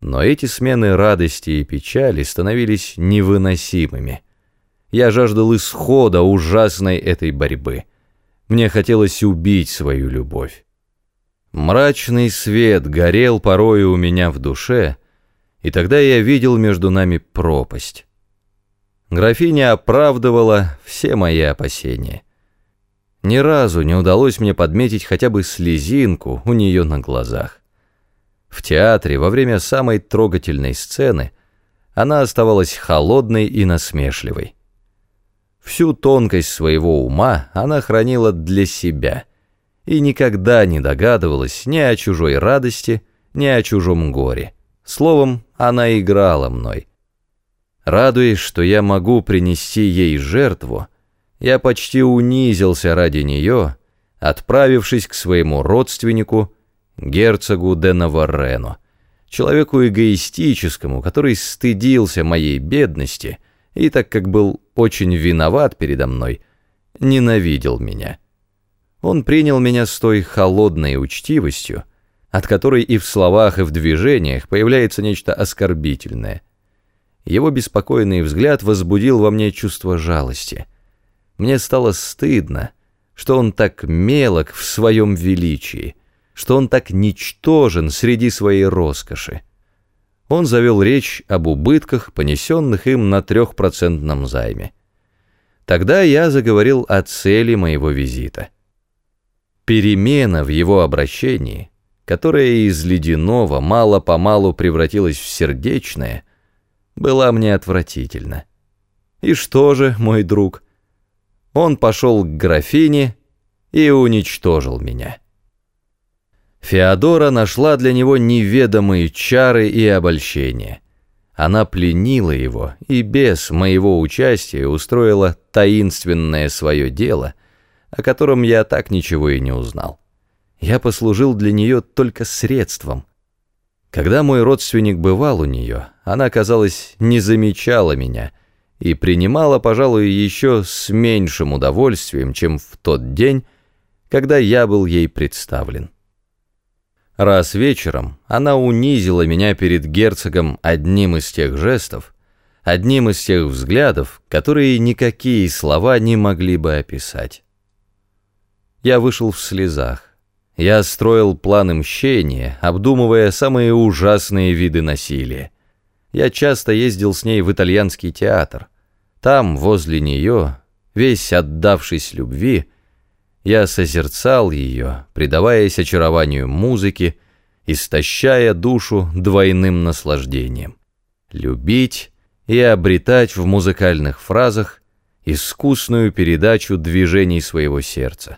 Но эти смены радости и печали становились невыносимыми. Я жаждал исхода ужасной этой борьбы. Мне хотелось убить свою любовь. Мрачный свет горел порою у меня в душе, и тогда я видел между нами пропасть. Графиня оправдывала все мои опасения. Ни разу не удалось мне подметить хотя бы слезинку у нее на глазах. В театре во время самой трогательной сцены она оставалась холодной и насмешливой. Всю тонкость своего ума она хранила для себя и никогда не догадывалась ни о чужой радости, ни о чужом горе. Словом, она играла мной. Радуясь, что я могу принести ей жертву, я почти унизился ради нее, отправившись к своему родственнику, герцогу де Наваррено, человеку эгоистическому, который стыдился моей бедности и, так как был очень виноват передо мной, ненавидел меня. Он принял меня с той холодной учтивостью, от которой и в словах, и в движениях появляется нечто оскорбительное. Его беспокойный взгляд возбудил во мне чувство жалости. Мне стало стыдно, что он так мелок в своем величии, что он так ничтожен среди своей роскоши. Он завел речь об убытках, понесенных им на трехпроцентном займе. Тогда я заговорил о цели моего визита. Перемена в его обращении, которая из ледяного мало-помалу превратилась в сердечное, была мне отвратительна. И что же, мой друг, он пошел к графине и уничтожил меня. Феодора нашла для него неведомые чары и обольщения. Она пленила его и без моего участия устроила таинственное свое дело, о котором я так ничего и не узнал. Я послужил для нее только средством. Когда мой родственник бывал у нее, она, казалось, не замечала меня и принимала, пожалуй, еще с меньшим удовольствием, чем в тот день, когда я был ей представлен. Раз вечером она унизила меня перед герцогом одним из тех жестов, одним из тех взглядов, которые никакие слова не могли бы описать. Я вышел в слезах. Я строил планы мщения, обдумывая самые ужасные виды насилия. Я часто ездил с ней в итальянский театр. Там, возле нее, весь отдавшись любви, я созерцал ее, предаваясь очарованию музыки, истощая душу двойным наслаждением. Любить и обретать в музыкальных фразах искусную передачу движений своего сердца.